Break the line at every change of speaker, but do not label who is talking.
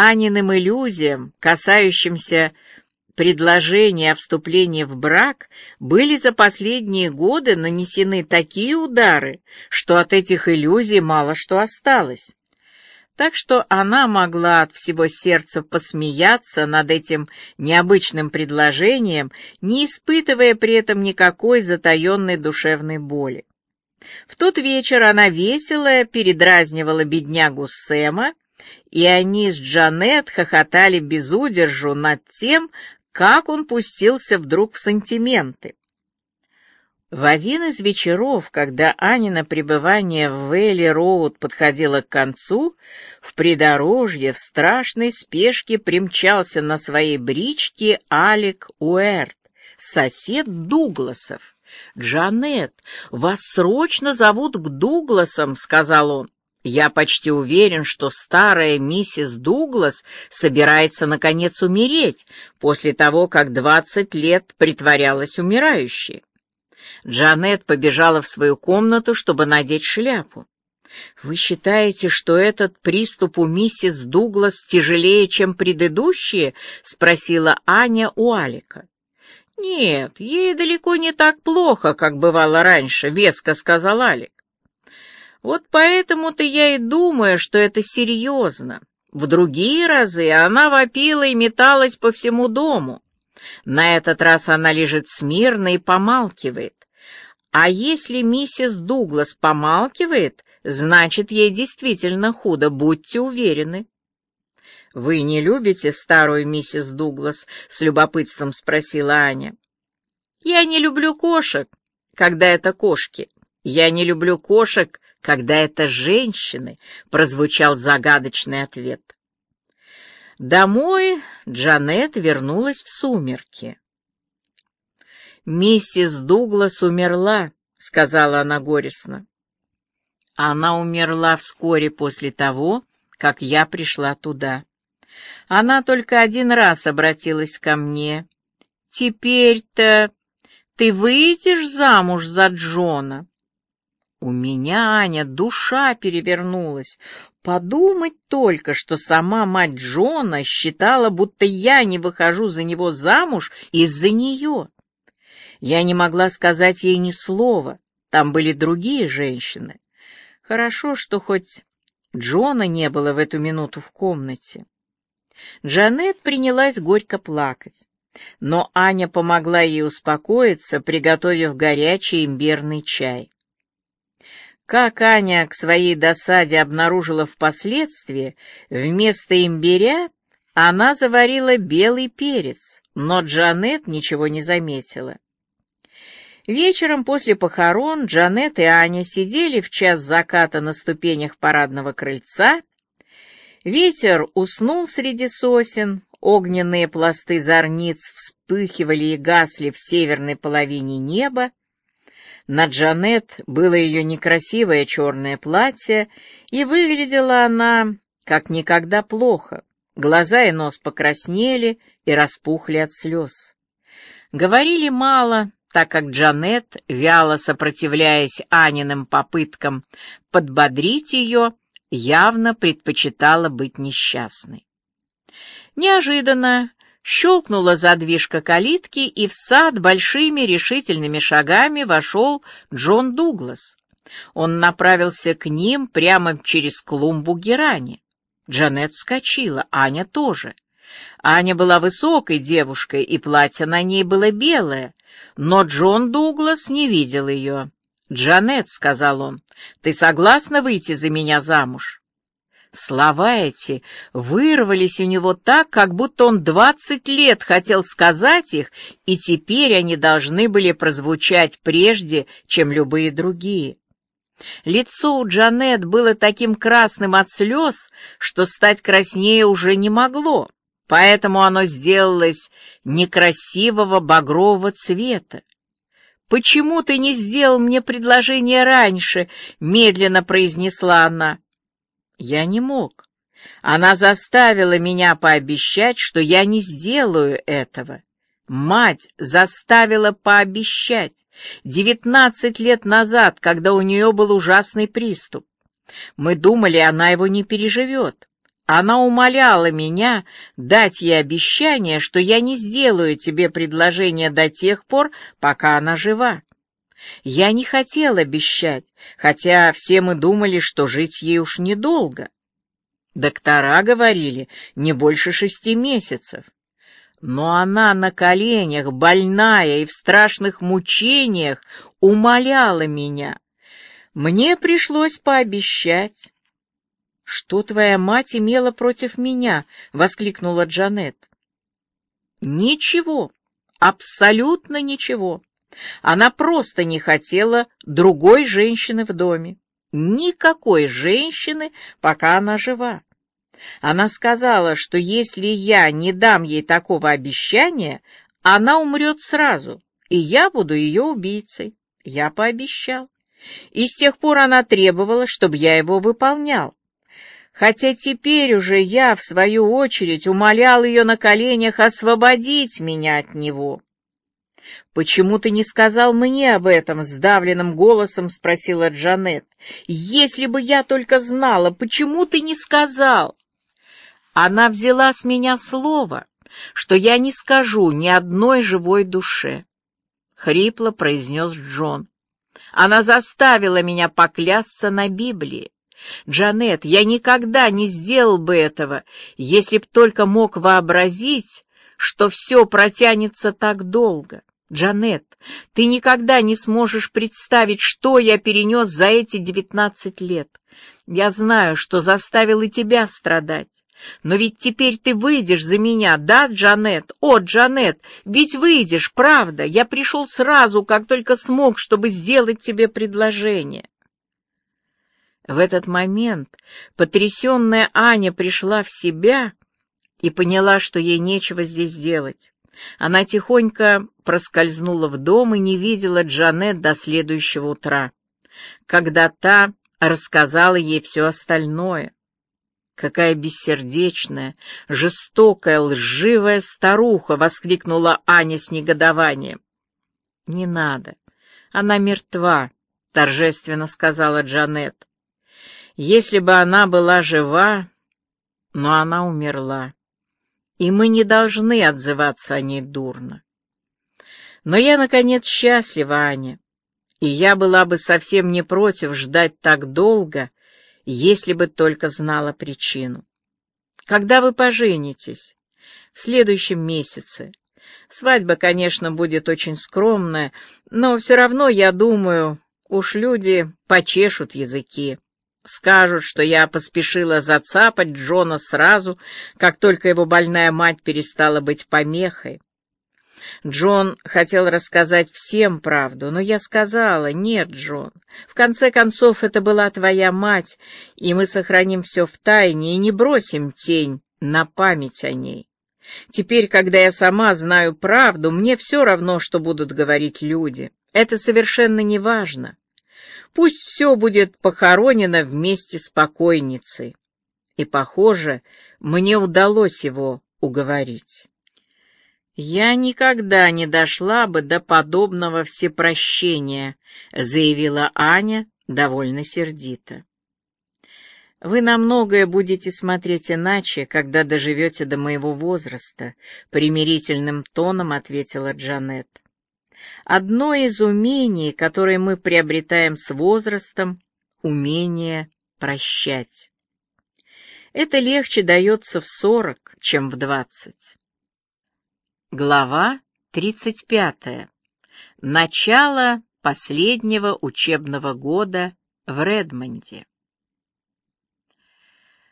Аниным иллюзиям, касающимся предложения о вступлении в брак, были за последние годы нанесены такие удары, что от этих иллюзий мало что осталось. Так что она могла от всего сердца посмеяться над этим необычным предложением, не испытывая при этом никакой затаенной душевной боли. В тот вечер она весело передразнивала беднягу Сэма, и они с Джанет хохотали без удержу над тем, как он пустился вдруг в сантименты. В один из вечеров, когда Анина пребывание в Вэлли-Роуд подходило к концу, в придорожье в страшной спешке примчался на своей бричке Алек Уэрт, сосед Дугласов. «Джанет, вас срочно зовут к Дугласам», — сказал он. «Я почти уверен, что старая миссис Дуглас собирается, наконец, умереть после того, как двадцать лет притворялась умирающей». Джанет побежала в свою комнату, чтобы надеть шляпу. «Вы считаете, что этот приступ у миссис Дуглас тяжелее, чем предыдущие?» — спросила Аня у Алика. «Нет, ей далеко не так плохо, как бывало раньше», — веско сказал Алик. «Вот поэтому-то я и думаю, что это серьезно. В другие разы она вопила и металась по всему дому. На этот раз она лежит смирно и помалкивает. А если миссис Дуглас помалкивает, значит, ей действительно худо, будьте уверены. «Вы не любите старую миссис Дуглас?» — с любопытством спросила Аня. «Я не люблю кошек, когда это кошки. Я не люблю кошек, когда это женщины», — прозвучал загадочный ответ. Домой Джанет вернулась в сумерки. «Миссис Дуглас умерла», — сказала она горестно. Она умерла вскоре после того, как я пришла туда. Она только один раз обратилась ко мне. «Теперь-то ты выйдешь замуж за Джона?» У меня, Аня, душа перевернулась. Подумать только, что сама мать Джона считала, будто я не выхожу за него замуж из-за нее. Я не могла сказать ей ни слова. Там были другие женщины. Хорошо, что хоть Джона не было в эту минуту в комнате. Джанет принялась горько плакать, но Аня помогла ей успокоиться, приготовив горячий имбирный чай. Как Аня к своей досаде обнаружила впоследствии, вместо имбиря она заварила белый перец, но Джанет ничего не заметила. Вечером после похорон Джанет и Аня сидели в час заката на ступенях парадного крыльца. Ветер уснул среди сосен, огненные пласты зорниц вспыхивали и гасли в северной половине неба. На Джанет было ее некрасивое черное платье, и выглядела она как никогда плохо. Глаза и нос покраснели и распухли от слез. Говорили мало, так как Джанет, вяло сопротивляясь Аниным попыткам подбодрить ее, явно предпочитала быть несчастной. Неожиданно щелкнула задвижка калитки, и в сад большими решительными шагами вошел Джон Дуглас. Он направился к ним прямо через клумбу герани. Джанет вскочила, Аня тоже. Аня была высокой девушкой, и платье на ней было белое, но Джон Дуглас не видел ее. «Джанет», — сказал он, — «ты согласна выйти за меня замуж?» Слова эти вырвались у него так, как будто он двадцать лет хотел сказать их, и теперь они должны были прозвучать прежде, чем любые другие. Лицо у Джанет было таким красным от слез, что стать краснее уже не могло поэтому оно сделалось некрасивого багрового цвета. «Почему ты не сделал мне предложение раньше?» — медленно произнесла она. «Я не мог. Она заставила меня пообещать, что я не сделаю этого. Мать заставила пообещать. Девятнадцать лет назад, когда у нее был ужасный приступ. Мы думали, она его не переживет. Она умоляла меня дать ей обещание, что я не сделаю тебе предложение до тех пор, пока она жива. Я не хотел обещать, хотя все мы думали, что жить ей уж недолго. Доктора говорили, не больше шести месяцев. Но она на коленях, больная и в страшных мучениях, умоляла меня. Мне пришлось пообещать. «Что твоя мать имела против меня?» — воскликнула Джанет. «Ничего, абсолютно ничего. Она просто не хотела другой женщины в доме. Никакой женщины, пока она жива. Она сказала, что если я не дам ей такого обещания, она умрет сразу, и я буду ее убийцей. Я пообещал. И с тех пор она требовала, чтобы я его выполнял хотя теперь уже я, в свою очередь, умолял ее на коленях освободить меня от него. «Почему ты не сказал мне об этом?» — сдавленным голосом спросила Джанет. «Если бы я только знала, почему ты не сказал?» Она взяла с меня слово, что я не скажу ни одной живой душе. Хрипло произнес Джон. Она заставила меня поклясться на Библии. Джанет, я никогда не сделал бы этого, если б только мог вообразить, что все протянется так долго. Джанет, ты никогда не сможешь представить, что я перенес за эти девятнадцать лет. Я знаю, что заставил и тебя страдать. Но ведь теперь ты выйдешь за меня, да, Джанет? О, Джанет, ведь выйдешь, правда. Я пришел сразу, как только смог, чтобы сделать тебе предложение. В этот момент потрясенная Аня пришла в себя и поняла, что ей нечего здесь делать. Она тихонько проскользнула в дом и не видела Джанет до следующего утра, когда та рассказала ей все остальное. «Какая бессердечная, жестокая, лживая старуха!» — воскликнула Аня с негодованием. «Не надо, она мертва», — торжественно сказала Джанет. Если бы она была жива, но она умерла, и мы не должны отзываться о ней дурно. Но я, наконец, счастлива, Аня, и я была бы совсем не против ждать так долго, если бы только знала причину. Когда вы поженитесь? В следующем месяце. Свадьба, конечно, будет очень скромная, но все равно, я думаю, уж люди почешут языки. Скажут, что я поспешила зацапать Джона сразу, как только его больная мать перестала быть помехой. Джон хотел рассказать всем правду, но я сказала, нет, Джон, в конце концов это была твоя мать, и мы сохраним все в тайне и не бросим тень на память о ней. Теперь, когда я сама знаю правду, мне все равно, что будут говорить люди. Это совершенно не важно. Пусть все будет похоронено вместе с покойницей. И, похоже, мне удалось его уговорить. «Я никогда не дошла бы до подобного всепрощения», — заявила Аня довольно сердито. «Вы на многое будете смотреть иначе, когда доживете до моего возраста», — примирительным тоном ответила Джанет. Одно из умений, которые мы приобретаем с возрастом, умение прощать. Это легче дается в сорок, чем в двадцать. Глава тридцать пятая. Начало последнего учебного года в Редмонде.